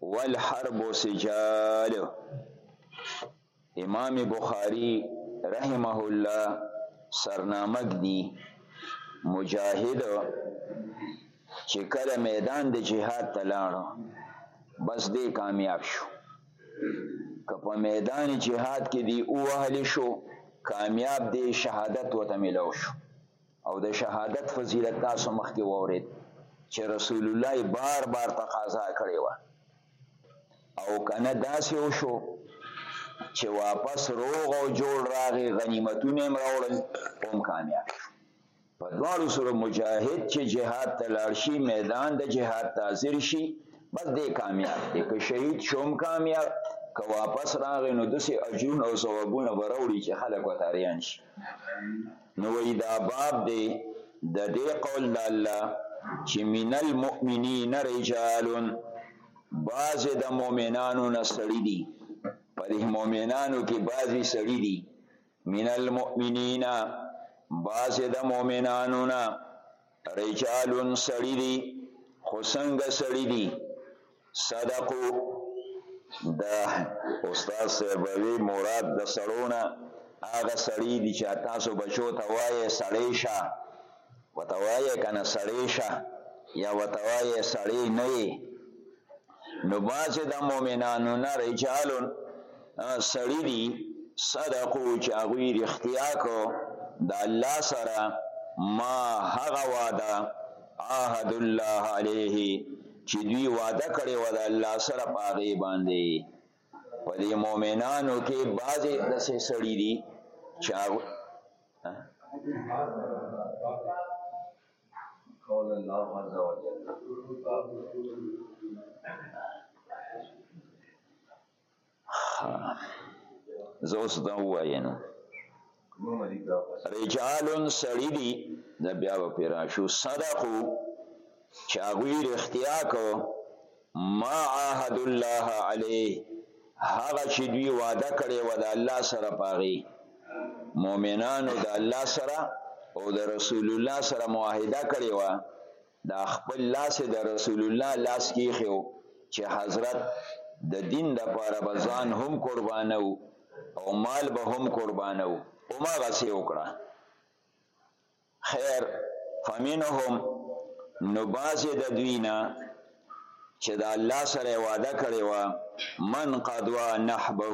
والحرب سجال امام بخاری رحمه الله سرنامه دی مجاهد چې کله میدان د جهاد ته لاړ بس دې کامیاب شو که په میدان جهاد کې دی اوهل شو کامیاب دی شهادت وته ملو شو او د شهادت فضیلت تاسو مخکې وورید چې رسول الله بار بار تقاضا کړې و او کنه داسې وشو چې واپس روغ او جوړ راغی غنیمتونه هم راوړل هم کامیاب په دواړو سره مجاهد چې جهاد ته لاړ شي میدان د جهاد ته حاضر شي بس دی کامیاب دی که شهید شوم کامیاب که واپس راغی نو داسې اجرونه او ثوابونه به راوړي چې خلک ورته حیران شي نو وایي دا باب دی د دې قول د الله چې من المؤمنین رجال بعضې د مؤمنانو نه سړي دي په دې مؤمنانو کې بعضې سړي دي من المؤمنین بعضې د مؤمنانو نه رجال سړی دی خو څنګه سړی دی صدقو دا استاد سیبوی مراد د سړونه هغه سړی دی چې تاسو بچو ته وایې سړی شه وته وایې کنه سړی شه یا وته وایې سړی نه نو بعضې د مؤمنانو نه رجالون سړي دي صدقو چې هغوی رښتیا کو د الله سره ما هغه وعده عهد الله علیه چې دوی وعده کړې وه د الله سره په هغې باندې په دې مؤمنانو کې بعضې داسې سړي دي چې هغوی قول الله عز وجل زه اوس دا ووایم رجال سړی دی د بیا په راشو صدقو چې هغوی رښتیا کو ما عاهدوا الله علیه هغه چې دوی وعده کړې وه د الله سره په هغې مؤمنانو د الله سره او د رسول الله سره معاهده کړې وه دا خپل لاس د رسول الله لاس کې خو چې حضرت د دین د پاره بزان هم قربانو او مال به هم قربانو او ما غسی وکړه خیر فمنهم نو بعضې د دوی نه چې د الله سره وعده کړې وه من قضوا نحبه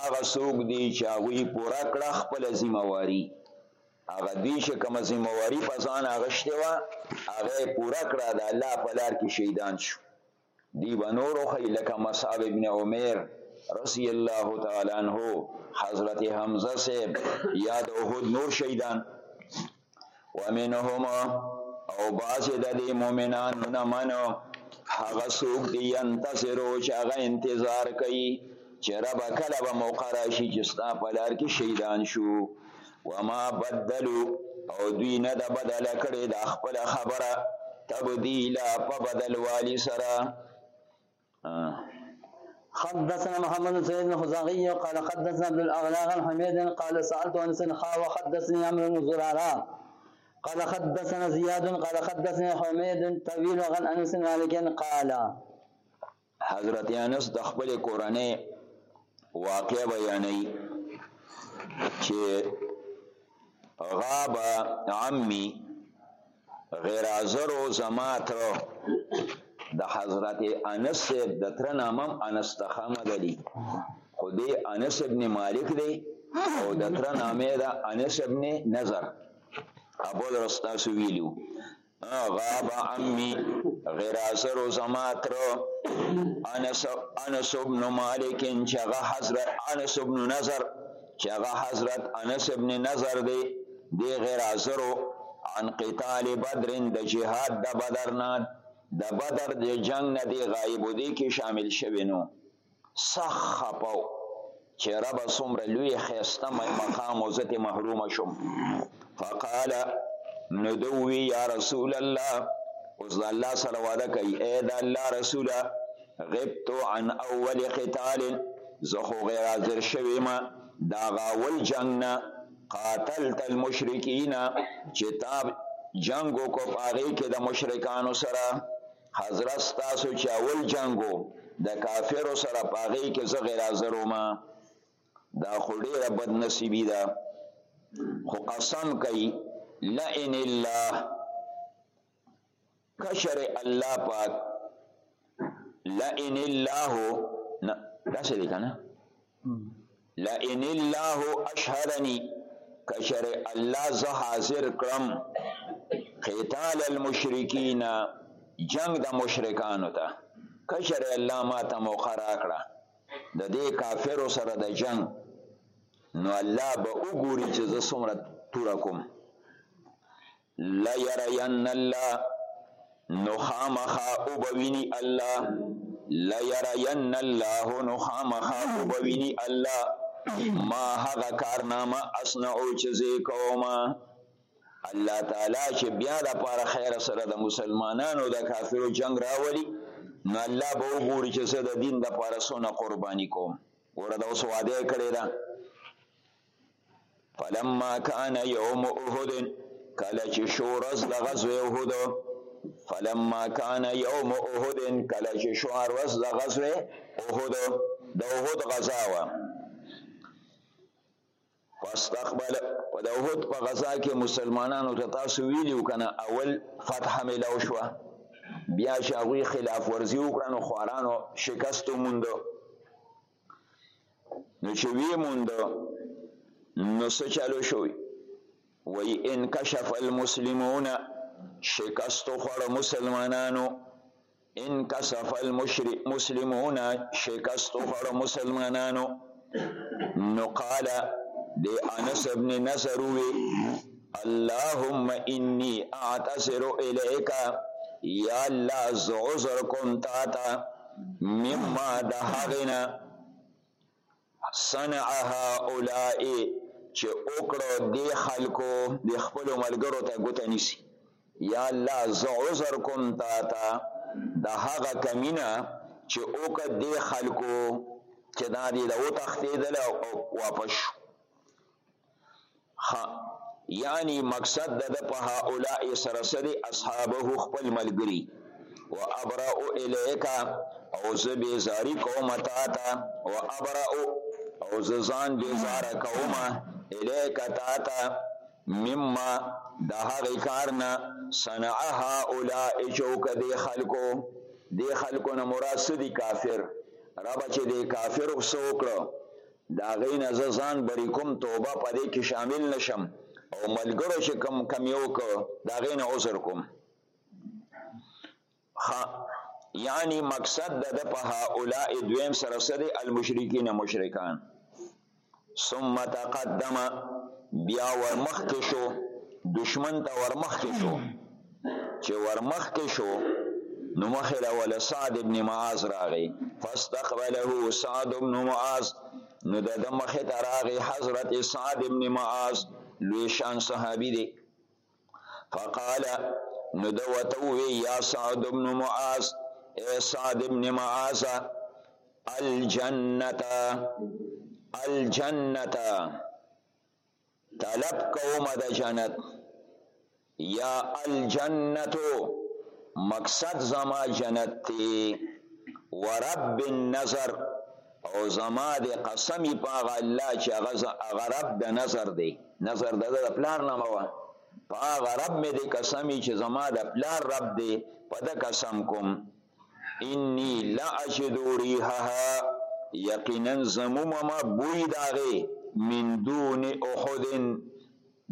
هغه څوک دي چې هغوی پوره کړه خپله ذمهواري هغه دوی چې کومه ذمهواري په ځان اخیستې وه هغه یې پوره کړه د الله په لار کې شهیدان شو دی به نورو خی لکه مصعب ابن عمیر رضی الله تعالی عنہ حضرت حمزه صاحب یاد احد نور شهیدان ومنهما او باز د دې مؤمنانو نه منو هغه څوک دی ينتظرو چې هغه انتظار کوي چې رب کله به مقرر شي چې ستا په لار کې شهیدان شو وما بدلو او دوی نه د بدل کړي د خپل خبره تبديلا په بدل والی سره حدثنا محمد بن سعيد الخزاعي قال حدثنا عبد الاعلى عن حميد قال سالت عن سنخا وحدثني عمرو بن زراره قال حدثنا زياد قال حدثني حميد طويل عن انس مالك قال حضرت انس د خپل کورنۍ واقع بیانوي چې غاب عمي غیر حاضر او زما تر د حضرت انس صاحب د تر نامم انس تخامه دلی خو دی انس ابن مالک دی او د تر نامه د انس ابن نظر ابو درستاسو ویلو غاب عمی غراسر و زماتر انس, انس ابن مالک چغه حضرت انس ابن نظر چغه حضرت انس ابن نظر دی دی غراسر عن قتال بدر د جهاد د بدر نه د بدر د جنگ نه دی غایب دی کې شامل شوی نو سخت خپه و چې ربه څومره لوی ښایسته مقام و زه ترې محرومه شوم فقال نو ده ووي یا رسول الله اوس د الله سره وعده کوي ای د الله رسوله غبت عن اول قتال زه خو غیر حاضر شوی ما د هغه اول جنګ نه قاتلت المشرکین چې تا جنګ وکړو په هغې کې د مشرکانو سره حضرت ستاسو چې اول جنګو د کافرو سره پاغې کې زه غیر حاضر وم دا خو ډیره بد نصیبی ده خو قسم کوي لئن الله کشر الله پاک لئن الله نه داسې دی کنه لئن الله اشهدني کشر الله زه حاضر کړم قتال المشرکین جنگ د مشرکانو ته کشر الله ما ته موقع راکړه د دې کافرو سره د جنگ نو الله به وګوري چې زه څومره توره کوم لیرین الله نو خامخا وبویني الله لیرین الله نو خامخا وبویني الله ما هغه کارنامه اصنعو چې زه کوم الله تعالی چې بیا د پاره خیر سره د مسلمانانو د کافرو جنگ راولي نو الله به وګوري چې زه د دین د پاره سونه قرباني کوم ورته اوس وعده کړې ده فلما کان یوم احد کله چې شو ورځ د غزوه احد فلما کان یوم احد کله چې شو ورځ د غزوه احد د احد غزا وه فاستقبل په د احد په غزا کې مسلمانانو ته تاسو ویلو کنه اول فتح ملو شو بیا چې هغوی خلاف ورزي وکړه نو خوارانو شکست وموندو نو چې وی موند نو څه چلو شو وی انکشف المسلمون شکست خور مسلمانانو انکشف المسلمون شکست خور مسلمانانو نو قال دی انس ابن نصر وی اللهم انی اعتذر الیک یا الله ز عذر کوم تا تا مما د هغنا صنع هؤلاء چې وکړو دی خلکو د خپل ملګرو ته ګوته نیسی یا الله ز عذر کوم تا تا د هغه کمینا چې اوک دی خلکو چې دا دی د او تختیدل او واپس شو ها یعنی مقصد د په هؤلاء سره سره اصحابه خپل ملګری و ابرأ الیک او زه بیزاری کوم تا تا و ابرأ او زه ځان بیزار کوم الیک تا تا مما د هغه کار نه صنع هؤلاء چوک دی خلکو دی خلکو نه مراد سدی کافر رب چې دی کافر وسوکړو د هغې نه زه ځان بري کوم، توبه په دې کې شامل نه شم او ملګرو چې کوم کم یې وکړ د هغې نه عذر کوم. ښه یعنی مقصد د ده په هؤلاء دویم سره څه دی؟ المشرکین مشرکان. ثم تقدم بیا ورمخکې شو دشمن ته ورمخکې شو چې ورمخکې شو نو مخې له وله سعد ابن معاذ راغی فاستقبله سعد ابن معاذ نو د ده مخې ته راغی حضرت سعد ابن معاذ لوی شان صحابي دی فقال نو ده ورته ووی یا سعد ابن معاذ ای سعد ابن معاذ الجنت الجنت طلب کوم د جنت یا الجنتو مقصد زما جنت تی ورب النظر او زما د قسمی پاغ الله چې هغه رب د نظر دی نظر د د پلار نامه وه پاغ رب می د قسمی چې زما د پلار رب دی په د قسم کوم انی لاجد ریحها یقینا زمومم بوی داغه من دون احد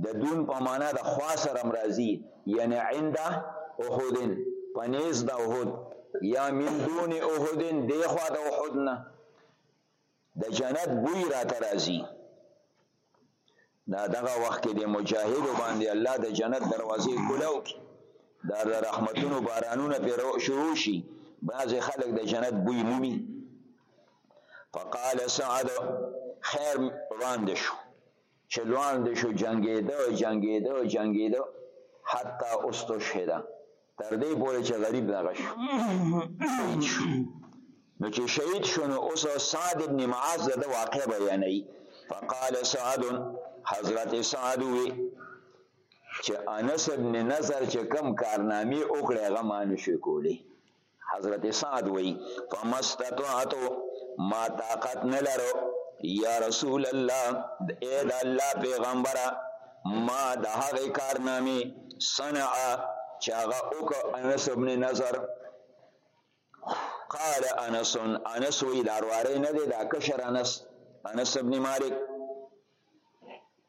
د دون په معنا د خوا سره مرضی یعنی عند احد پنیز د احد یا من دون احد دی خوا د احد نه د جنت بوی راته راځي دا دغه وخت کې د مجاهدو باندې الله د جنت دروازې کولاو کی دا د رحمتونو بارانونه پر شروع شي بعض خلک د جنت بوی مومي فقال سعد خیر وړاندې شو چې لوند شو جنگیده جنگیده جنگیده حتی استشهده تر دې پورې چې غریب دغه شو شهید شو نو چې شهید شو نو اوس سعد ابن معاذ د واقع بیانوي فقال سعد حضرت سعد وی چې انس ابن نظر چې کم کارنامې وکړې هغه ما نشو کولی حضرت سعد وی فمستطعتو ما طاقت نلرو یا رسول الله اے د الله پیغمبره ما د هغه کارنامه صنع چې هغه وک انس ابن نظر قال انس انس وی دارواره نه دی دا کشر انس انس ابن مالک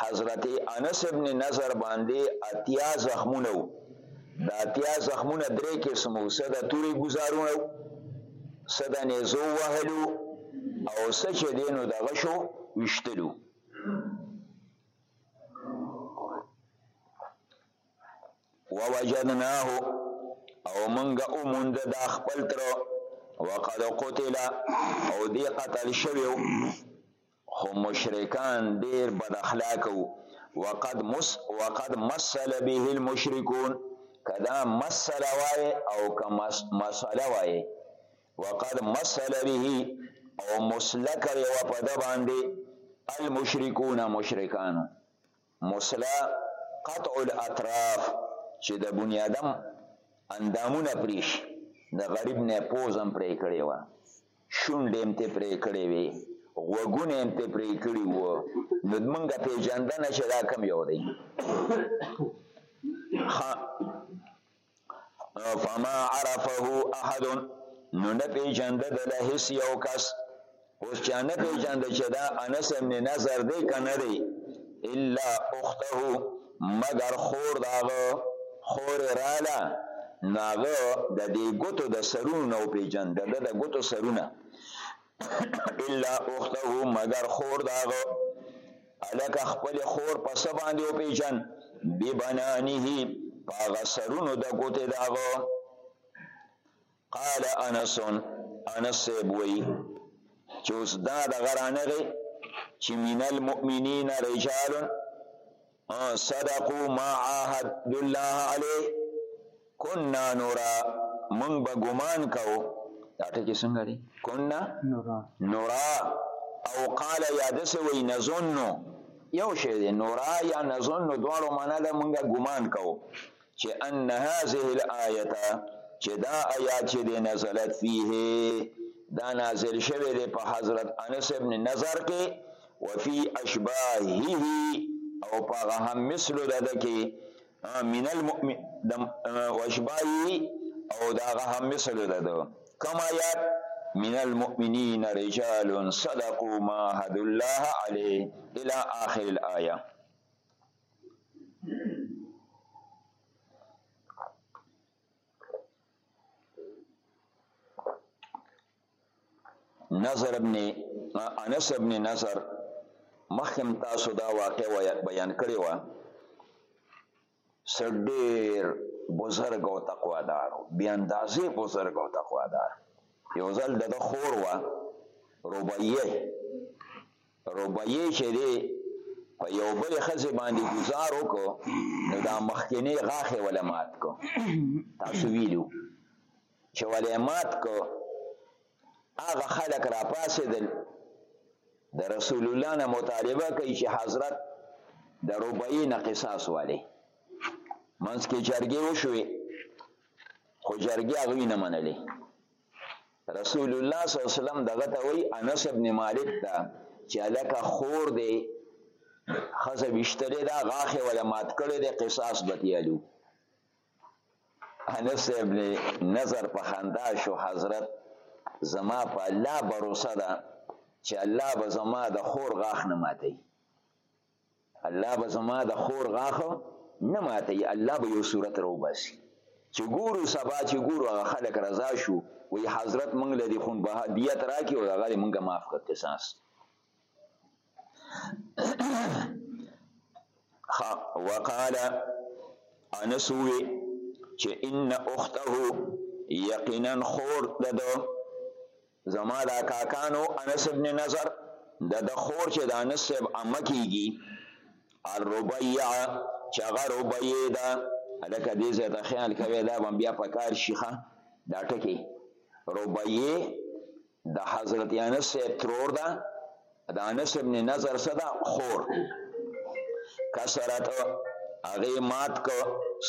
حضرت انس ابن نظر باندې اتیا زخمونه وو د اتیا زخمونه درې قسمو څه د تورې ګزارونه وو څه د نیزو وهلو او څه چې دی نو د غشو ویشتلو ووجدناه او منګه اوموند دا خپل تر وقد قتل او دی قتل شویو خو مشرکان ډیر بد اخلاق وو وقد مس وقد مثل به المشركون کدا مثل وای او کما مثل وای وقد مثل به او مسلک یو په د باندې المشرکون مشرکانو مسله، قطع الاطراف، چې د بني ادم اندامونه پرې شي، د غریب نه یې پوزه هم پرې کړې وه، شونډې هم ترې پرې کړې وې، غوږونه یې هم ترې پرې کړي وو، نو زمونږ پېژندنه چې دا کوم یو دی؟ ښه! فما عرفه احد نو نه پیژند د له هیڅ یو کس اوس چا نه پیژند چې دا انس ابن نظر دی که نه دی الا اخته مګر خور د هغه خور یې راله نو هغه د دې ګوتو د سرونو نه وپیژند د ده د ګوتو سرونه الا اخته مگر خور داغه الک خپل خور په څه باندې او پیجن بی بنانه پاغه سرونو د ګوتې داغه قال انس انس بوي چې اوس دا د غرانغه چې من المؤمنین رجال صدقوا ما عاهدوا الله علیه کنا نورا مونږ به ګمان کو دا ټکی څنګه دی کنا نورا نورا او قال یا دس وی نظن یو شی دی نورا یا نظن دواړو معنا ده مونږ ګمان کو چې ان هذه الايه چې دا آیات چې د نزلت فيه دا نازل شوه د په حضرت انس ابن نظر کې وفي اشباهه او په هم مثل د کې من المؤمن د واشباهه او دا هم مثل د کما آیات من المؤمنین رجال صدقوا ما حد الله عليه الى اخر الايه نظر ابن انس ابن نظر مخکم تاسو دا واقع بیان کړی و سړډیر بزرګ او تقوادار بی اندازې بزرګ او تقوادار یو ځل د خور و ربیه ربيعې چې دی په یو بل خزه باندې گزار وکړو نو دا مخکنی غاخه ولا مات کو تاسو ویلو چې ولا مات کو هغه خلک را پاسې دل د رسول الله نه مطالبه کوي چې حضرت د ربعی نه قصاص والی منځ کې جرګې وشوې خو جرګې هغوی نه منلې رسول الله صلی الله علیه وسلم دغه ته وای انس ابن مالک ته چې الکه خور دی خزه وشتلې دا غاخه ولا مات کړې د قصاص بتیالو انس ابن نظر په خندا شو حضرت زما په الله باور سره چې الله به زما د خور غاخ نه ماتي الله به زما د خور غاښه نه ماتوي الله به یو صورت راوباسي چې ګورو سبا چې ګورو هغه خلک رضا شو وایي حضرت موږ له دې خون به دیت راکړي او هغه دې موږ معاف کړ قصاص وقال انس وی چې ان اخته یقینا خور دده زما د کاکا نو انس ابن نظر د د خور چې د انس صاحب امه کیږي الربیع چې هغه ربیع ده هلکه دې ځای ته خیال کوی دا به بیا په کار شي ښه دا ټکې ربیع د حضرت انس صاحب ترور ده د انس ابن نظر څه ده خور کسرت هغې مات کو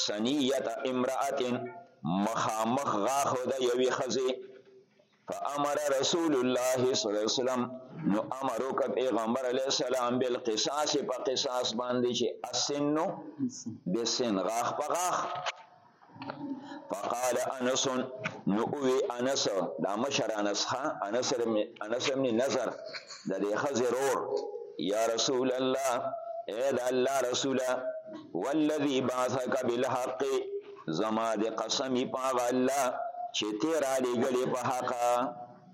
سنیت امرأت مخامخ غاښو د یوې ښځې فامر رسول الله صلی الله علیه وسلم نو امر وکړ پیغمبر علیه السلام بل قصاص په قصاص باندې چې اسنو بسن غاخ په غاخ فقال انس نو وی انس دا مشر انس خا انس انس من نظر د دې خزرور یا رسول الله اے دا الله رسوله والذي بعثك بالحق زما د قسمی په هغه الله چې ته را لېږلې په حقه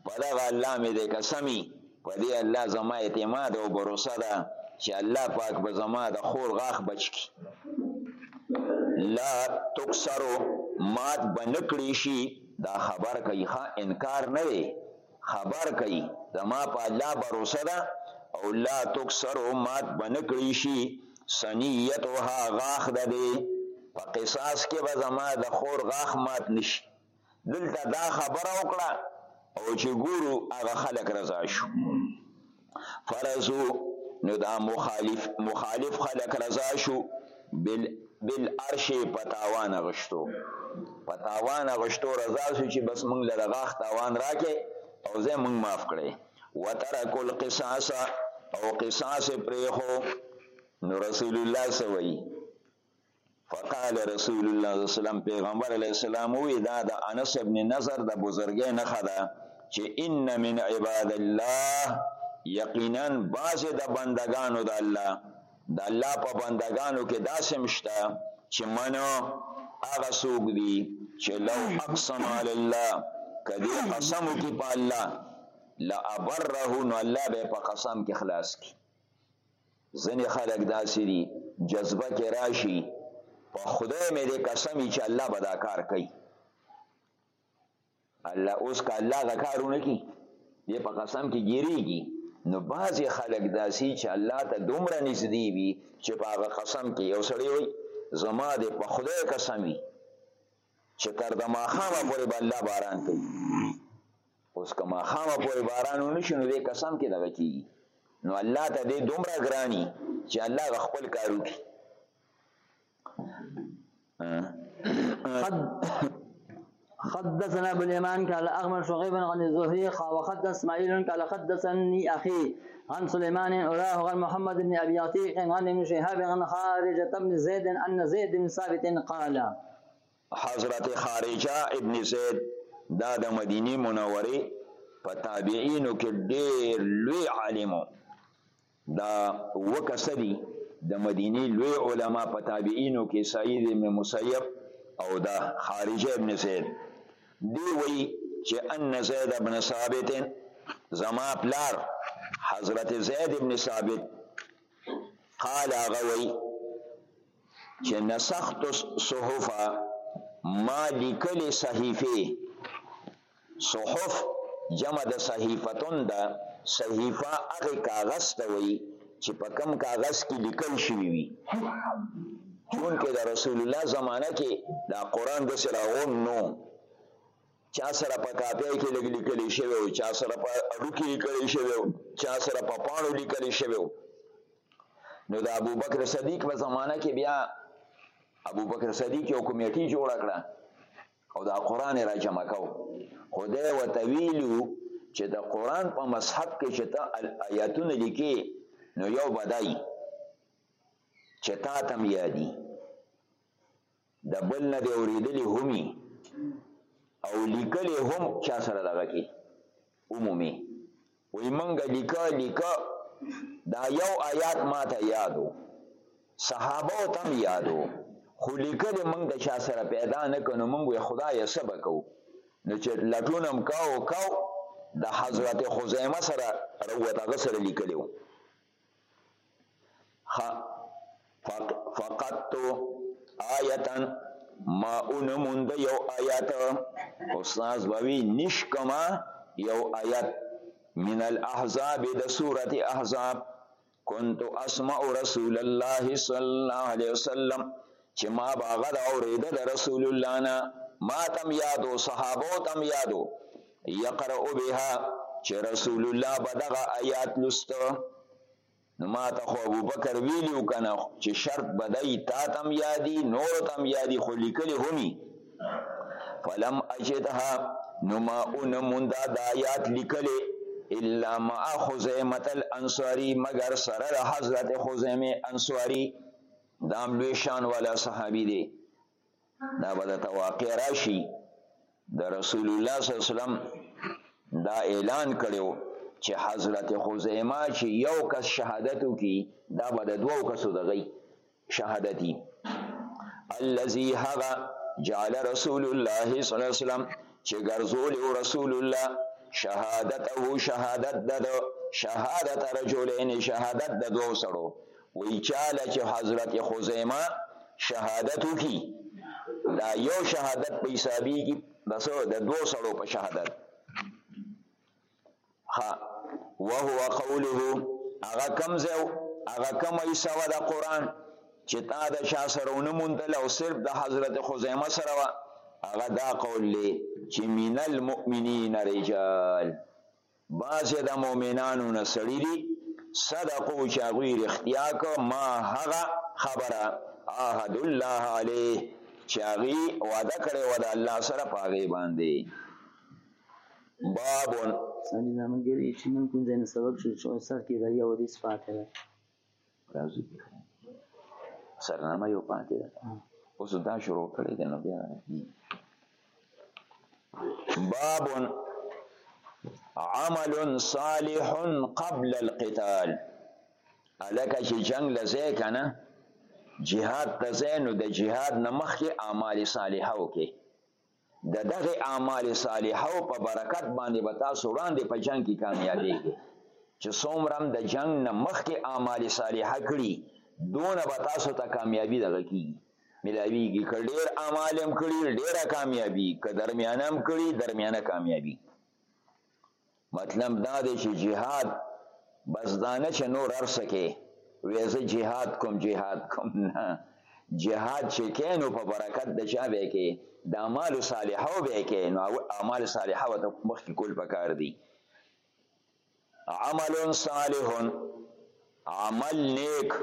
په دغه الله مې د قسمی په دې الله زما اعتماد او باور ده چې الله پاک به زما د خور غاښ بچ کی لا تکسرو مات بنکړی شي دا خبر کوي ښه انکار نه دی خبر کړئ، زما په الله بروسه ده او لا تکسر مات به نه کړی شي ثنیتها غاښ د دې، په قصاص کې به زما د خور غاښ مات نه شي. دلته دا خبره وکړه او چې ګورو هغه خلک رضا شو. فرزو نو دا مخالف مخالف خلق رضا شو بل بل ارش په تاوان غشتو په تاوان غشتو رضا شو چې بس مونږ له غاخ تاوان راکې او زه مونږ معاف کړې وترک القصاص او قصاص پرې خو نو رسول الله سوي فقال رسول الله صلی الله علیه وسلم پیغمبر علیه السلام وی دا د انس ابن نظر د بزرګۍ نه خدا چې ان من عباد الله یقینا باز د بندگانو د الله د الله په بندگانو کې داسې مشته چې منو هغه سوق دي چې لو اقسم علی الله کدی قسم کی په الله لا ابره نو الله به په قسم کې خلاص کی ځنې خلک داسې دي جذبه کې راشي په خدای مې دې قسم چې الله به دا کار کوي الله اوس که الله هغه کار ونه کړي دې په قسم کې ګیریږي نو بعضې خلک داسې چې الله ته دومره نږدې وي چې په هغه قسم کې یو سړی وایي زما دې په خدای قسم وي چې تر د ماښامه پورې به الله باران کوي اوس که ماښامه پورې باران ونه شي نو دې قسم کې دغه کېږي نو الله ته دې دومره ګراني چې الله غ خپل کار وکړي حدثنا ابو اليمان قال اغمر شغيب عن الزهري قال وحدث اسماعيل قال حدثني اخي عن سليمان أراه عن محمد بن أبي عتيق عن ابن شهاب عن خارجة بن زيد أن زيد بن ثابت قال حضرت خارجه ابن زید دا د مدینه منوره په تابعینو کې ډیر لوی عالم دا وکسدي د مدینه لوی علما په تابعینو کې سعید ابن مسیب او دا خارجه ابن زید دی وی چې ان زید ابن ثابت زما پلار حضرت زید ابن ثابت قال غوی چې نسخت الصحف ما لیکلې صحیفې صحف جمع د صحیفتون ده صحیفه هغه کاغذ ته وایي چې په کم کاغذ کې لیکل شوي وي چونکه د رسول الله زمانه کې دا قرآن داسې راغون نو چا سره په کاپۍ کې لږ لیکل شوی او چا سره په اډو کې لیکل شوی او چا سره په پاڼو لیکل شوی نو د ابوبکر صدیق په زمانہ کې بیا ابوبکر صدیق یو کمیټي جوړ کړه او دا قران را جمع کو خدای وتویلو چې د قران په مصحف کې چې ته آیاتونه لیکې نو یو بدای چې تا تم یادی د بل نه دی اوریدلی همي او لیکلی هم چا سره دغه کی عمومي وی منګه لیکا لیکا دا یو آیات ماته یادو صحابه او تم یادو خو لیکلی منګ د چا سره پیدا نه کنو منګ وی خدای سبا کو نو چې لټونم کاو کاو د حضرت خزیمه سره روته غسر لیکلی وو ها فقط آیتن ما اون مند یو آیت استاذ بوی نشکما یو آیت من الاحزاب د سورت احزاب كنت اسمع رسول الله صلى الله عليه وسلم چې ما به هغه د اورېده د رسول الله نه ما تم یادو صحابو تم یادو یقرأ بها چې رسول الله به دغه آیات لوسته نو ما ته خو ابو بکر ویلی و کنه چې شرط بدای تا تم یادی نور تم یادی خو لیکلی همی فلم اجدها نو ما اون مندا د آیات لیکلی الا مع خزیمه الانصاری مگر سره حضرت خزیمه انصاری دا هم لوی شان والا صحابي دی دا به درته واقع راشي د رسول الله صلی الله علیه وسلم دا اعلان کړو چې حضرت خزیمه چې یو کس شهادت وکي دا به د دوو کسو دغی شهادتي الذي هغه جعل رسول الله صلی الله علیه وسلم چې ګرځول او رسول الله شهادته شهادت د شهادت رجلین شهادت د دوو سړو وایي چاله چې حضرت خزیمه شهادت وکړي دا یو شهادت په حسابېږي دسو د دوو سړو په شهادت ها وهو قوله هغه کم ځای هغه کم حصه وه د قرآن چې تا د شا سره ونه موندل او صرف د حضرت خزیمه سره وه هغه دا قول دی چې من المؤمنین رجال بعضې د مؤمنانو نه سړي دي صدقو چې هغوی رښتیا که ما هغه خبره عهد الله علیه چې هغوی وعده کړې وه د الله سره په هغې باندې باب ثاني دا ملګري چې نن کوم ځای نه سبق شروع شوی سر کې دا یو حدیث پاتې دی راځو سرنامه یو پاتې ده اوس دا شروع کړی دی نو بیا باب عمل صالح قبل القتال الکه چې جنگ لځه کنه جهاد ته ځای نو د جهاد نه مخکې اعمال صالحه وکړي د دغه اعمال صالحه او په برکت باندې به تاسو وړاندې په جنگ کې کامیابېږئ چې څومره هم د جنګ نه مخکې اعمال صالحه کړي دونه به تاسو ته کامیابي دغه کېږي ملاویږي که ډېر اعمال هم کړي ډېره کامیابي که درمیانه هم کړي درمیانه کامیابي مطلب دا دی چې جهاد بس دا نه چې نور هر څه کې وې زه جهاد کوم جهاد کوم نه جهاد چې کې نو په برکت د چا به کې د اعمال صالحو به کې نو اعمال صالحه وته مخکې کول پکار دي عمل صالح عمل نیک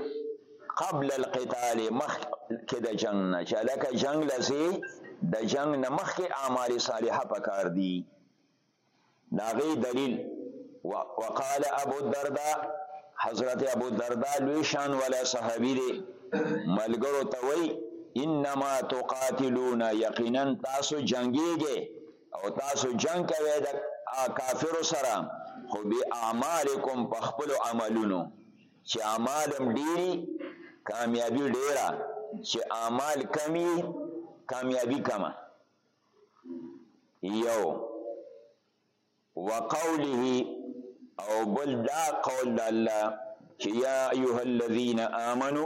قبل القتال مخ کې د جنگ نه چې لکه جنگ لسی د جنگ نه مخکې اعمال صالحه پکار دي داغی دلیل وقال ابو الدرداء حضرت ابو الدرداء لوی شان والا صحابی دی ملګرو ته وای انما تقاتلون یقینا تاسو جنگیږئ او تاسو جنگ کوي د کافر سره خو به اعمالکم په خپل عملونو چې اعمالم ډيري کامیابی ډیره چې اعمال کمی کامیابی کما یو وقوله او بل دا قول د الله چې یا ایها الذین آمنو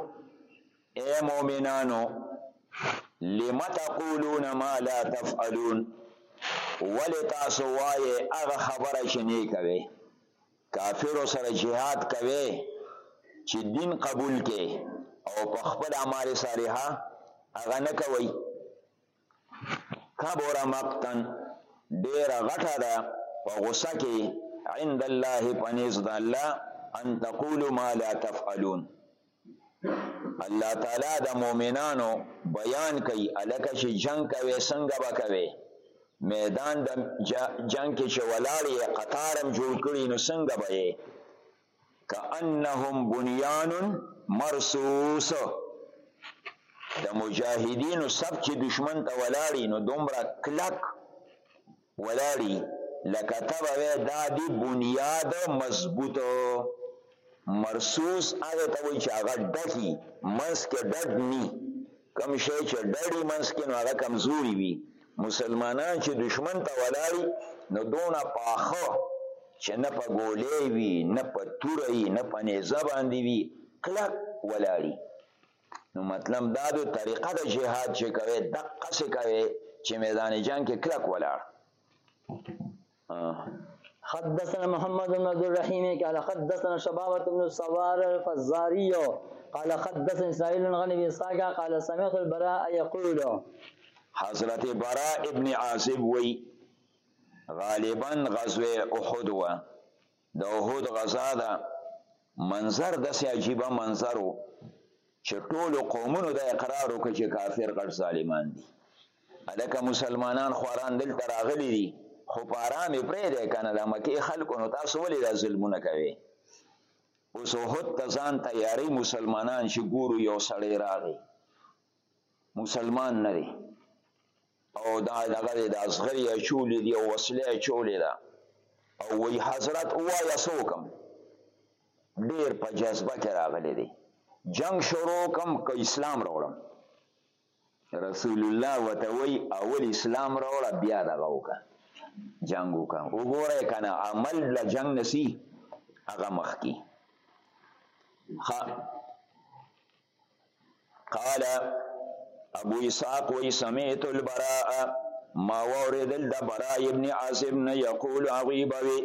اے مؤمنانو لم تقولون ما لا تفعلون ولی تاسو وایې هغه خبره چې نه کوي کافرو سره جهاد کوي چې دین قبول کې او په خپل اعمال صالحه هغه نه کوي کبر مقتن ډیر غټه ده په غصه کې عند الله پنيز د الله ان تقولوا ما لا تفعلون الله تعالی د مؤمنانو بیان کوي الکه چې جنگ کوي څنګه به کوي میدان د جنگ کې چې ولاړ یې قطارم جوړ کړي نو څنګه به یې کأنهم بنیان مرصوص د مجاهدینو سب چې دشمن ته ولاړی نو دومره کلک ولاړی لکه تبه وی دا دی بنیاد مضبوط مرصوص هغه ته وی چې هغه ډکی منځ کې ډډ نی کوم شی چې ډډي منځ کې نو هغه کمزوري وي مسلمانان چې دشمن ته ولاړي نو دونه پاخه چې نه په ګولې وي نه په توره وي نه په نیزه باندې وي کلک ولاړي نو مطلب دا د طریقه د جهاد چې کوي دقه سې کوي چې میدان جنگ کې کلک ولاړ حدثنا محمد بن عبد الرحيم قال حدثنا شبابة بن سوار الفزاري قال حدثنا اسرائيل بن غني بن قال سمعت البراء يقول حضرت براء ابن عازب وی غالبا غزو احد و د احد غزا دا منظر داسې عجیبه منظر و چې ټولو قومونو دا اقرار وکړ چې کافر غټ ظالمان دي هلکه مسلمانان خواران دلته راغلي دي خو په ارام یې پرېږدی که نه د مکې خلکو نو تاسو ولې دا ظلمونه کوئ اوس احد ته ځان تیاري مسلمانان چې ګورو یو سړی راغی مسلمان نه دی او دا دغه د اصغری اچولې دی او وسله اچولې ده او وی حضرت وایا سوکم ډیر په جذبه کې راغلی دی جنگ شروع کم که اسلام راوړم رسول الله وته وی اول اسلام راوړه بیا دغه وکړه جنگ وکړه وګوره کنه عمل له جنگ نسی هغه مخکی ها قال ابو اسحاق وی سمیت البراء ما وردل د براء ابن عازب نه یقول غیبوی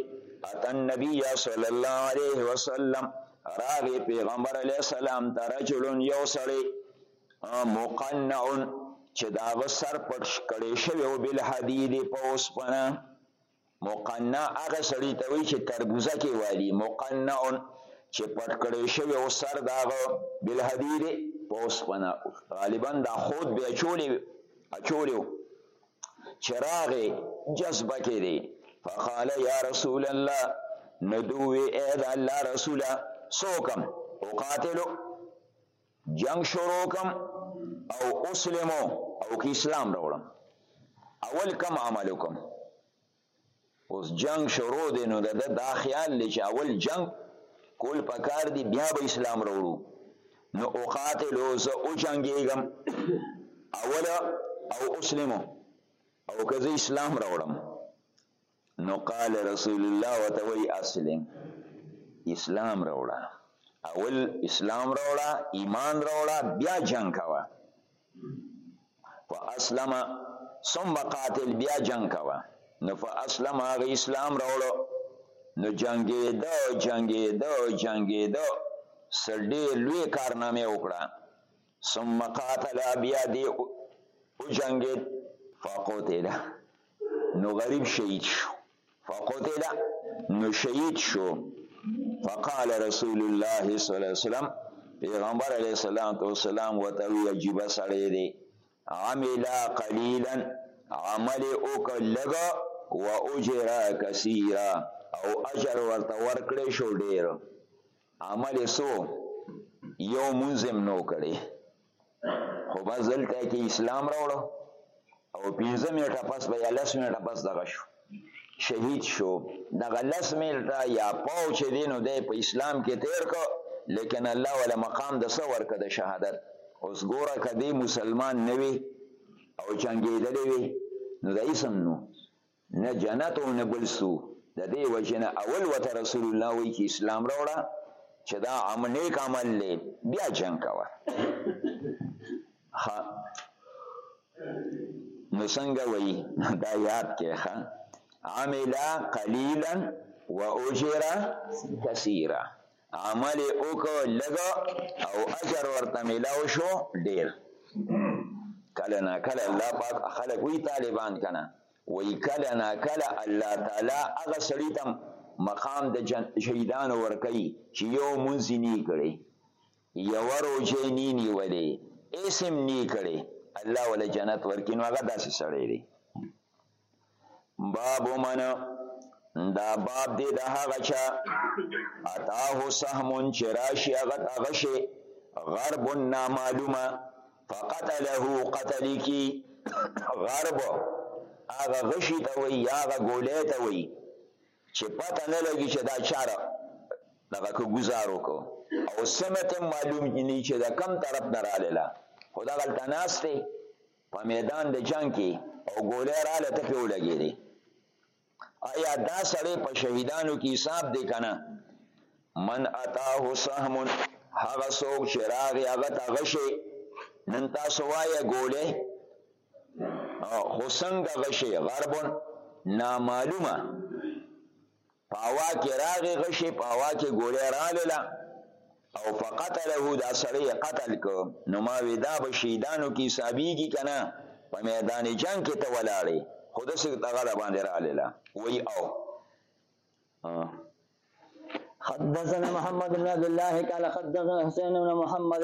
اتى النبي صلى الله عليه وسلم راغي پیغمبر علیه السلام ته رجل یو سړی مقنع چې داغه سر پټ کړی شوی او بل حدید په اوسپنه مقنع هغه سړي ته وایي چې تربوزه کې والي مقنع چې پټ کړی شوی او سر د هغه بالحدید په اوسپنه غالبا دا خود به اچولی اچولی و چې راغې جذبه کې دی فقال یا رسول الله ندوی اې د الله رسوله څوکم وقاتلو جنګ شروع کم او اسلمو او که اسلام راوړم اول کم عمل وکم اوس جنگ شروع دی نو د دا خیال دی چې اول جنگ کول پکار دی بیا به اسلام راوړو نو اقاتلو زه او جنگیږم اول او اسلمو او که زه اسلام راوړم نو قال رسول الله وته وی اسلم اسلام راوړه اول اسلام راوړه ایمان راوړه بیا جنگ کوا فاسلم ثم قاتل بیا جنگ کوا نو فاسلم هغه اسلام راوړو نو جنگې دو جنگې دو جنگې دو سړي لوی کارنامه وکړه ثم قاتل بیا دی او جنگید فقتل نو غریب شهید شو فقتل نو شهید شو فقال رسول الله صلی الله علیه وسلم پیغمبر علیه السلام تو سلام وتوی عجیب سړی دی عمل قلیلا عمل اوک لګ و اجر کثیرا او اجر ورته ورکړې شو ډیر عمل یې سو یو مونځ هم نو کړی خو بس دلته کې اسلام راوړو او پنځه منټه پس به یا لس منټه پس دغه شو شهید شو دغه لس منټه یا پاو چې دی نو دی په اسلام کې تیر کو لیکن الله ولا مقام د څه ورکه د شهادت اوس ګوره که دی مسلمان نه وي او جنګېدلی وي نو د اسم نو نه جنت او نه بل سو د دې وجنه اول وته رسول الله وی چې اسلام راوړه چې دا عمل نیک عمل لې بیا جنگ کوه ها نو څنګه وی دا یاد کې ها عمل قليلا واجر كثيرا عمل یې وکړ لږ او اجر ورته میلاو شو ډیر کله نا کله الله پاک خلک وی طالبان کنه وی کله نا کله الله تعالی هغه سړی تم مقام د شهیدانو ورکي چې یو مونځ نه کړي یو روزه نه نیولې اسم نه کړي الله ول جنت ورکینو هغه داسې سړی دی باب من دا باب دی د هغه چا اتاه سهم چې راشي هغه ته غشي غرب نامعلومه فقتله قتل کی غرب هغه غشي ته وي یا هغه ګولې ته وي چې پته نه لګي چې دا چاره دغه کو گزارو کو او سمت معلوم نه چې دا کم طرف نه رااله خدا غلطه ناشته په میدان د جنګ کې او ګولې رااله ته په ولګېدې آیا دا سړی په شهیدانو کې حساب دی کنه من اتاه سهم هغه څوک چې راغی هغه ته غشي نن تاسو وایې ګولې خو څنګه غشي غربون نامعلومه په هوا کې راغی غشی په هوا کې ګولې رالله او فقتله دا سړی قتل کو نو ما وی دا به شهیدانو کې حسابیږي کنه په میدان جنگ کې ته ولاړې خو داسې دغه د باندې رالله وی او حدثنا محمد بن عبد الله قال حدثنا حسين بن محمد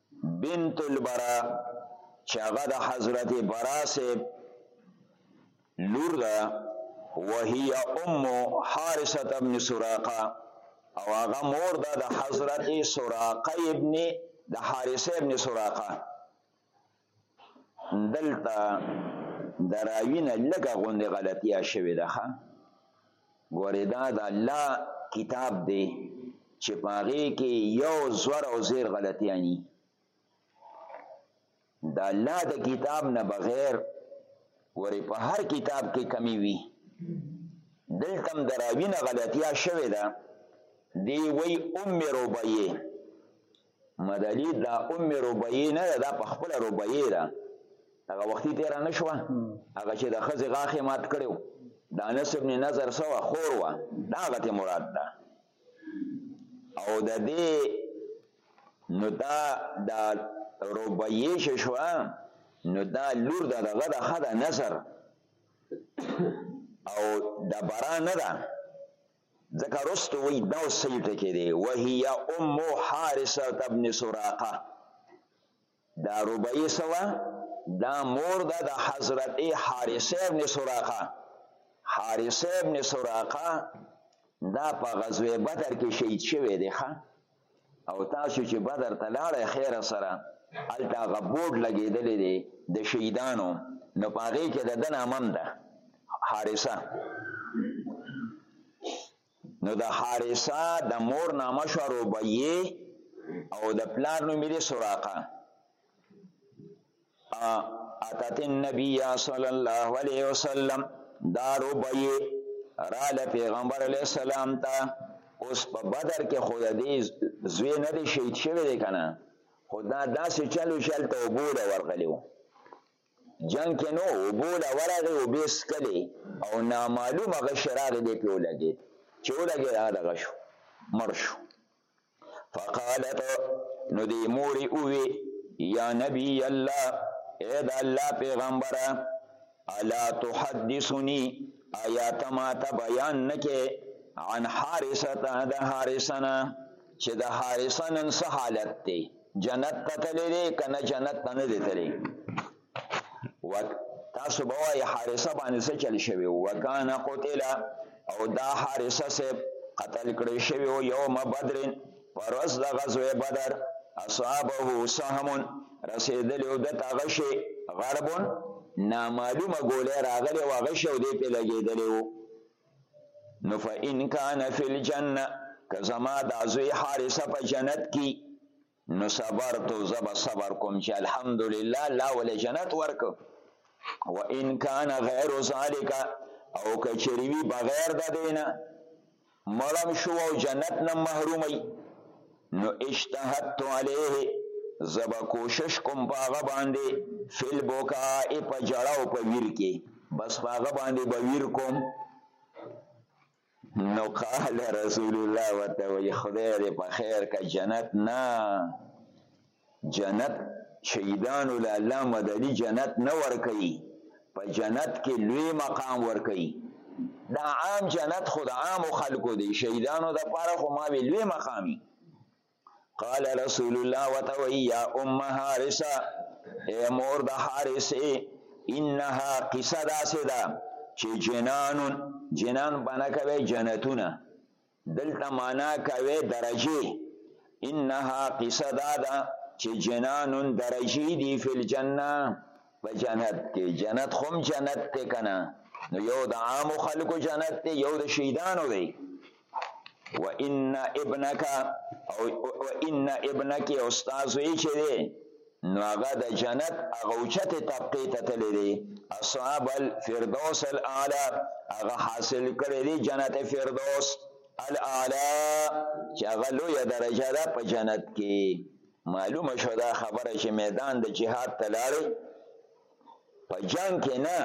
بنت البرا چې هغه د حضرت برا صاحب لور ده وهي ام حارثه ابن سراقه او هغه مور ده د حضرت سراقه ابن د حارثه ابن سراقه دلته دراوی نه لږه غوندې غلطیا شوې ده ګورې دا د الله کتاب دی چې په هغې کې یو زور او زیر غلطیاني د الله د کتاب نه بغیر ورې په هر کتاب کې کمی وي دلته هم د راوي نه غلطیا شوې ده دی وی عمرو به یې مدلی دا ام ربیه نه ده دا په خپل ربیه ده هغه وختي تیر نه شو هغه چې د خزې غاخې مات کړو دا انس ابن نظر سوا خور وا دا غته مراد ده او د دې نو دا د ربیه شو نو دا لور د دغه د خد نظر او د برا نه ده ځکه رستو وی دا صحیح ټکی دی وهي ام حارثه ابن سراقه دا ربعی سوا دا مور دا د حضرت حارثه ابن سراقه حارثه ابن سراقه دا په غزوه بدر کې شهید شوی دی ښا او تاسو چې بدر ته لاړې خیر سره الته هغه بورډ لګېدلې دی د شهیدانو نو په هغې کې د ده نامه هم ده حارثه نو د حارثه د مور نامه شوه ربیې او د پلار نوم یې دی سراقه اتت النبی صلی الله علیه وسلم دا ربی را ل پیغمبر علیه السلام تا اوس په بدر کې خو د دې زوی نه دی شهید شوی دی کنه خو دا داسې چلو چل ته وبوله ورغلی و جنګ کې نو وبوله ورغی او بې سکلی او نامعلوم هغه شراغې دی پې ولګېد چې ولګېد هغه دغه شو مړ شو فقالت نو دی مور اووی یا نبی الله اے د الله پیغمبره الا تحدثنی آیا ته ماته بیان نکې عن حارثه د حارثه نه چې د حارثه نن څه حالت دی جنت ته تللی دی که نه جنت ته نه دی تللی وک تاسو به وای حارثه باندې څه چل شوی وکانه قتل او دا حارثه صاحب قتل کړی شوی او یوم بدر پرز د غزوه بدر اصحابه سهم رسیدلی او د تغشی غربون نامعلومه ګوله راغلی و غشی او دی په لګیدلی و نو فإن کان فی الجنه که زما د عزوی حارثه په جنت کی نو صبرت زب صبر کوم چې الحمدلله الله ول جنت ورک و ان کان غیر ذالک او کچریوی بغیر د دینه مړم شو او جنت نه محرومي نو اجتهدت علیه زب کوشش کوم پاغه باندې فل بوکای په جړاو په ویر کې بس پاغه باندې بویر کوم نو قال رسول الله ورته وی خدای دې په خیر کا جنت نه جنت شهیدانو له الله مدني جنت نه ورکي په جنت کې لوی مقام ورکي دا عام جنت خو د عام خلکو دی شهیدانو د پاره خو ما وی لوی مقامي قال رسول الله وتوي يا ام حارثه اي مور د حارثه انها قصه داسې ده چې جنان جنان باندې کوي جنتونه دلته معنا کوي درجه انها قصه دا ده چې جنان درجه دي فی الجنه په جنت کې جنت خوم جنت ته کنه نو یو د عام خلکو جنت ته یو د شهیدانو دی و ان ابنک او و ان ابنک استاد وی چې دی نو هغه د جنت هغه اوچته طبقه ته تللی دی اصحاب الفردوس الاعلى هغه حاصل کړی دی جنت فردوس الاعلى چې هغه لوی درجه ده په جنت کې معلومه شو دا خبره چې میدان د جهاد ته لاړې په جنگ کې نه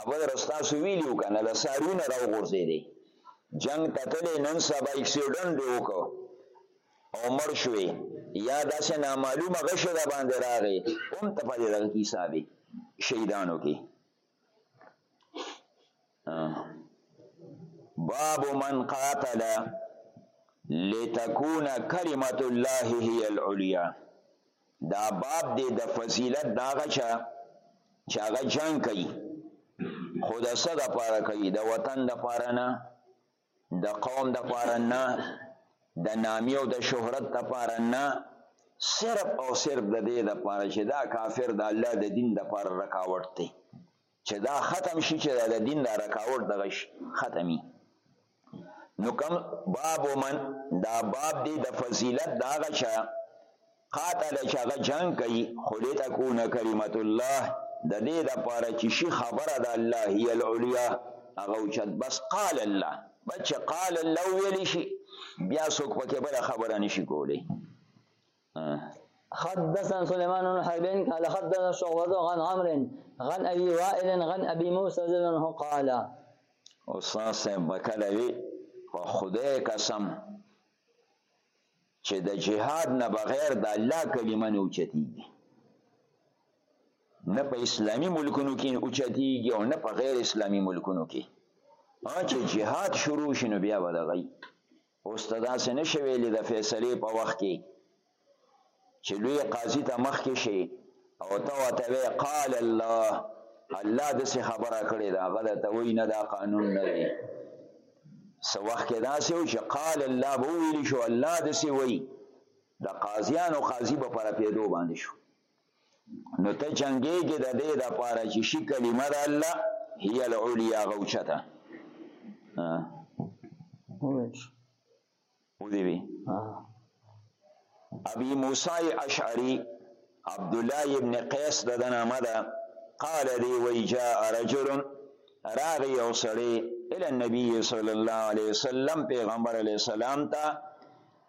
اول رستاسو ویلیو کنه د سارونه راو غورځې دی جنگ تتلی نن سبا اکسیډنټ دی وکړو او مړ شوې یا داسې نامعلومه غشه د باندې راغې هم ته په دې دغه کې حسابې شهیدانو کې باب من قاتل لتكون كلمة الله هي العليا دا باب دی د فضیلت د هغه چا چې هغه جنګ کوي خو د څه دپاره کوي د وطن دپاره نه د قوم دپاره نه د نامی او د شهرت دپاره نه صرف او صرف د دې دپاره چې دا کافر د الله د دین دپاره رکاوټ دی چې دا ختم شي چې دا د دین دا رکاوټ دغه شي ختمي نو کوم باب من دا باب دی د فضیلت دا غچا قاتل چې هغه جنگ کوي خلی تکونه کلمت الله د دې د پاره چې شي خبره د الله هی العلیا هغه چت بس قال الله بچ قال الله ویل شي بیا څوک پکې بل خبره نشي کولی حدثنا سليمان بن حرب قال حدثنا شعبة عن عمرو عن ابي وائل عن ابي موسى رضي الله عنه قال استاد صاحب بکله وی په خدای قسم چې د جهاد نه بغیر د الله کلمه نه اوچتیږي نه په اسلامی ملکونو کې اوچتیږي او نه په غیر اسلامی ملکونو کې چې جهاد شروع شي نو بیا به دغی اوس ته داسې نشې ویلی د فیصلې په وخت کې چې لوی قاضي ته مخکې شي او ته ورته وایې قال الله الله داسې خبره کړې ده هغه درته وایي نه دا قانون نه دی څه وخت کې داسې و چې قال الله به وویل شو الله داسې وایي د قاضیانو قاضي به پر پېدو باندې شو نو ته جنگیږي د دې د پاره چې شي کلمه د الله هي العليا غوچته ها وش ودی وی ابي موسی اشعري عبد الله ابن قيس د نامه ده قال دی وی جاء رجل راغي او سړي الى النبي صلى الله عليه وسلم پیغمبر عليه السلام ته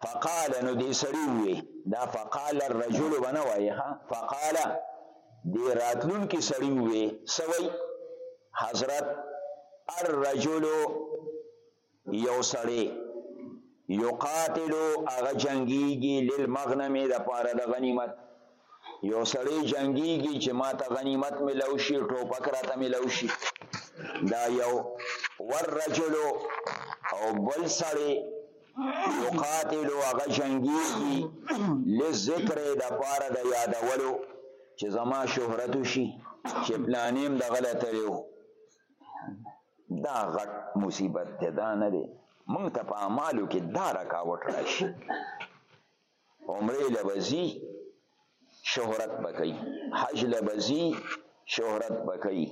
فقال نو دې سړي ووي دا فقال الرجل به نه وایي فقال دې راتلونکي سړي ووي څه وایي حضرت الرجل یو سړی یقاتلو هغه جنگیږي للمغنمې د پاره د غنیمت یو سړی جنگیږي چې ما ته غنیمت ملو شي ټوپک راته ملو شي دا یو ور رجلو او بل سړی یقاتلو هغه جنگیږي لذکر د پاره د یادولو چې زما شهرت شي چې پلانیم د غلطه لیو دا غټ مصیبت دی دا نه دی مونږ ته په اعمالو کې دا رکاوټ راشي عمرې له به ځي شهرت به کوي حج له به ځي شهرت به کوي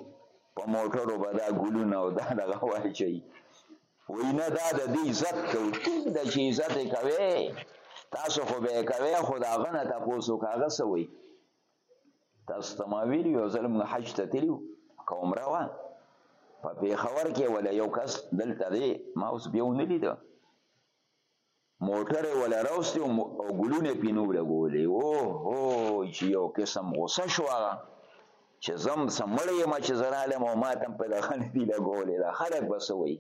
په موټرو به دا ګلونه او دا دغه واچوي وایي نه دا د دې عزت کوو ټیک ده چې عزت یې کوې تاسو خو به یې کوې خو د هغه نه تپوس وکړه هغه څه وایي تاسو ته ما ویلي یو ځل موږ حج ته تللي وو که عمره وه په پېښور کې وله یو کس دلته دی ما اوس بیا ونه لیده موټر یې ولراوستی او ګلونه یې پرې نه ولګولې. اوهو چې یو قسم غوسه شو هغه چې زه هم څه مړی یم چې زه رالم او ما ته هم په دغه نه دي لګولې دا خلک به څه وایي.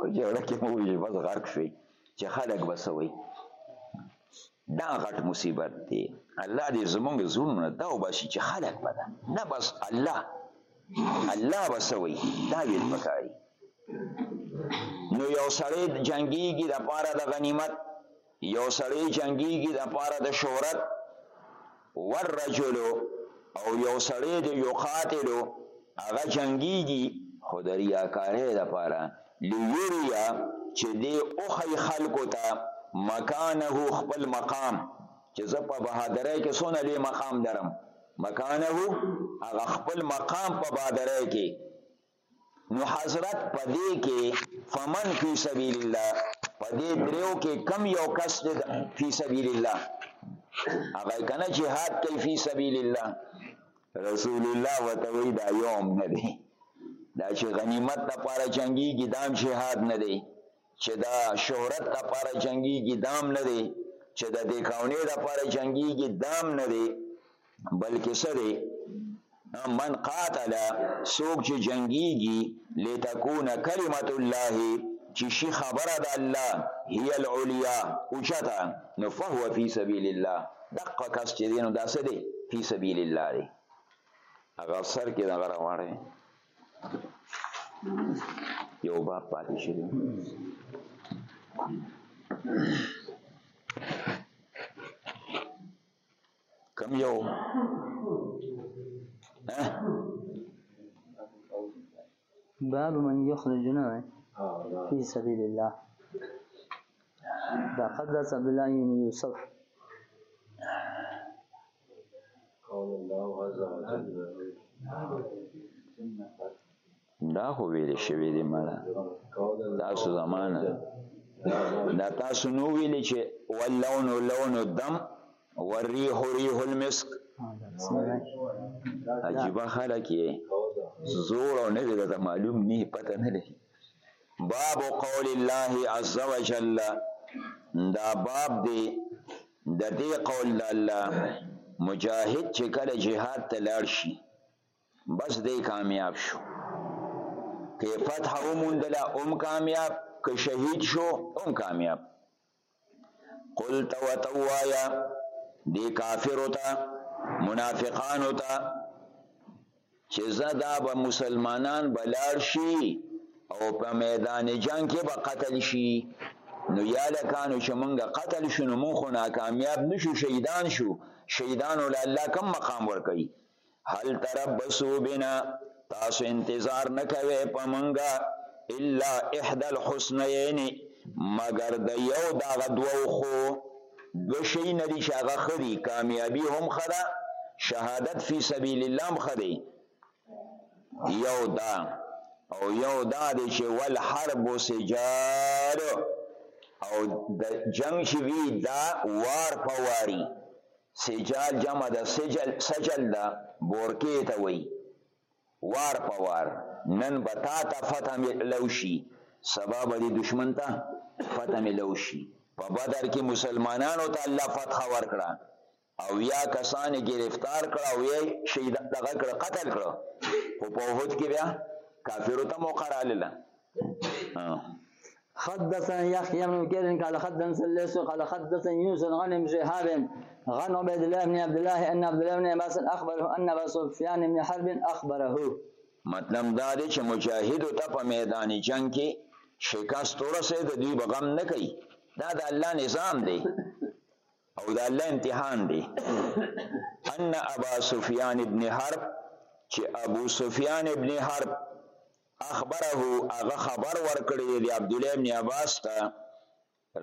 په جګړه کې مو وویل بس غرق شوئ چې خلک به څه وایي. دا غټ مصیبت دی. الله دې زموږ زړونه دا وباسي چې خلک به ده نه بس الله الله به څه وایي دا ویل پکار دي نو یو سړی جنګیږي د پاره د غنیمت یو سړی جنگیږي د پاره د شهرت ور رجلو او یو سړی د یو قاتلو هغه جنگیږي خو د ریاکارۍ د پاره لیوریا چې دی اوخی خلکو ته مکانه خپل مقام چې زه په بهادرۍ کې څونه لوی مقام لرم مکانه هغه خپل مقام په بادره کې نو حضرت پدې کې فمن فی سبیل الله پدې دریو کې کم یو کس دې فی سبیل الله هغه کنه jihad کوي فی سبیل الله رسول الله وتوی دا یوم نه دی دا چې غنیمت لپاره چنګي ګدام jihad نه دی چې د شهرت لپاره جنګيږي دام نه دی چې د دیکاونې لپاره جنګيږي دام نه دی بلکې څه دی من قاتل سوک چې جنگيږي لتكون کلمت الله چې شي خبره د الله هي العليا اوچتا نو فهو في سبيل الله دقه کس چې دینو داسې دی في سبيل الله دی هغه سر کې دغه راوړی یو باب پاتې شي کم یو باب من يخرج نوعه في سبيل الله دا قدس عبد الله يوسف دا خو ویل شوی دی مړه تاسو زمانه دا تاسو نو ویل چې واللون لون الدم والريح ريح المسك عجیب خلک یې زور او نه ده معلوم نه پته نه لري باب قول الله عز وجل دا باب دی د دې قول د الله مجاهد چې کله جهاد ته لاړ شي بس دی کامیاب شو که فتح وموندله هم کامیاب که شهید شو هم کامیاب قلت وتوایا دی کافرو ته منافقانو ته چې زه دا به مسلمانان بلار شي او په میدان جنگ کې به قتل شي نو یا لکانو چې مونږ قتل شو نو مونږ ناکامیاب نشو شهیدان شو شهیدان ول الله کم مقام ور کوي هل تربسو بنا تاسو انتظار نکوي په مونږه الا احد الحسنین مگر د یو دغه دوو خو دوه شیونه دي چې هغه ښه دي، کامیابي هم ښه ده، شهادت فی سبیل الله هم ښه دی. یو دا او یو دا دی چې والحرب سجار او د جنګ چې وي دا وار په واري سجال جمع د سجل سجل ده بورکې ته وایي وار په وار نن به تا ته فتح ملو شي سبا به دې دشمن ته فتح ملو شي په بدر کې مسلمانانو ته الله فتح ورکړه او یا کسان یې ګرفتار کړه او یې شهید دغه کړه قتل کړه خو په احد کې بیا کافرو ته موقع راغله حدثنا يحيى بن بكير قال حدثنا الليث قال حدثنا يونس عن ابن شهاب عن عبيد الله بن عبد الله ان عبد الله بن عباس اخبره ان ابا سفيان بن حرب اخبره مطلب دا دی چې مجاهد ته په میدان جنگ کې شکست ورسې د دوی بغم نه کوي دا د الله نظام دی او د الله امتحان دی ان ابا سفیان ابن حرب چې ابو سفیان ابن حرب اخبره هغه خبر ورکړی دی عبدالله ابن عباس ته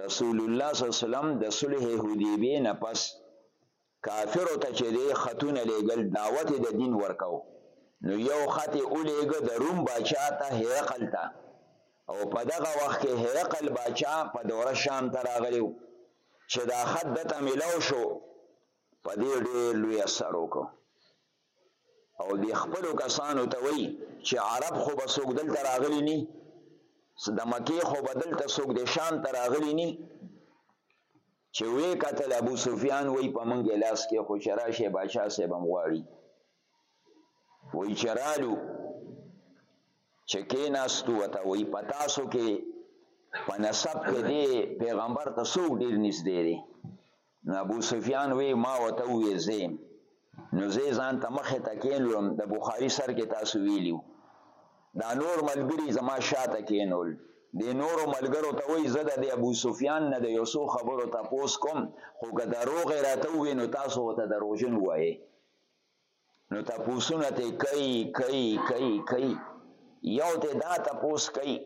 رسول الله صلی الله علیه وسلم د صلح حدیبیه نه پس کافرو ته چې دی خطونه لیږل دعوت د دین ورکاو نو یو خط یې ولیږه د روم باچا ته هرقل ته او په دغه وخت کې هرقل باچا په دوره شام ته راغلی و چې دا خط ده ته میلاو شو په دې ډېر لوی اثر وکړو او دی خپلو کسانو ته وایي چې عرب خو به څوک دلته راغلي ني د مکې خو به دلته څوک د شام ته راغلي ني چې وې قتل ابو سفیان وایي په منګې لاس کې خو چې راشي باچا صاحب هم غواړي وایي چې رالو چې کېناستو ورته وایي په تاسو کې په نسب کې دی پیغمبر ته څوک ډېر نږدې دی نو ابو سفیان وی ما وته وی زه نو زه ځان ته مخه تکینلم د بخاری سر کې تاسو ویلیو دا نور ملګری زما شاته کینول د نور ملګرو ته وی زه د ابو سفیان نه د یو څو خبرو تاسو کوم خو که دروغ راته وینو تاسو ته دروژن وایي نو تپوسونه ته کوي کوي کوي کوي یو ته دا تپوس کوي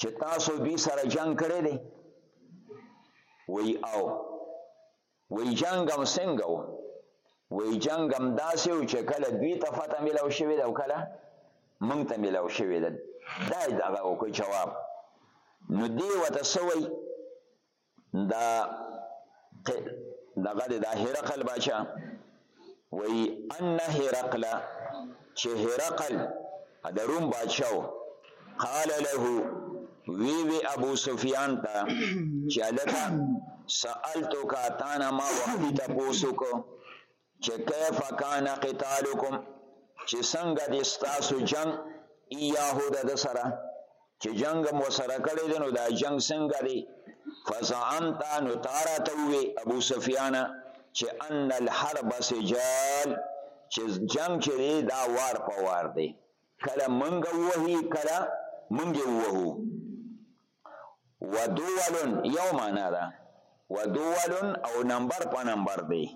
چې تاسو دوی سره جنگ کړی دی وی او وی جنگ هم څنګه و وی جنگ هم داسې و چې کله دوی ته فتح ملاو شوې ده او کله مونږ ته ملاو شوې ده دا یې دغه وکړو جواب نو دی ورته څه وایي دا دغه د هرقل بچا وی ان هرقل چې هرقل د روم بادشاو قال له وی وی ابو سفیان ته چې الکه سألتو کا تانا ما وقتی تا پوسو کو چې کیف کان قتالکم چې څنګه دې ستاسو جنګ ایاه د ده سره چې جنګ هم ورسره کړی دی نو دا جنګ څنګه دی فزعمتا نو تا راته ووې ابو سفیانه چې ان الحرب سجال چې جنګ چې دی دا وار په وار دی کله منګه ووهي کله منګه ووهو ودولن یو معنا ده ودولن او نمبر په نمبر دی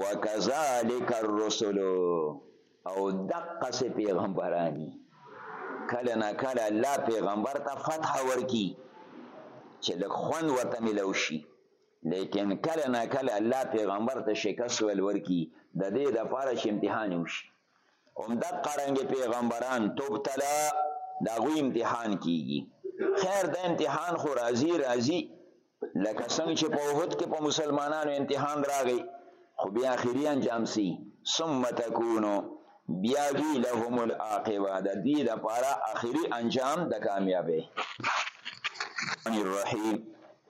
وکذالک الرسل او دقه سي پیغمبرانی کله نه کله الله پیغمبر ته فتح ورکی چې لږ خوند ورته ملو شي لیکن کله نه کله الله پیغمبر ته شکست ول ورکی د دې لپاره چې امتحان وشي هم دقه رنګ پیغمبران تبتلا دا غوی امتحان کیږي خیر دا امتحان خو راځي راځي لکه څنګه چې په وحد کې په مسلمانانو امتحان راغی خو بیا اخري انجام سي ثم تکونو بیا وی لهم العاقبه د دې لپاره اخري انجام د کامیابی الرحیم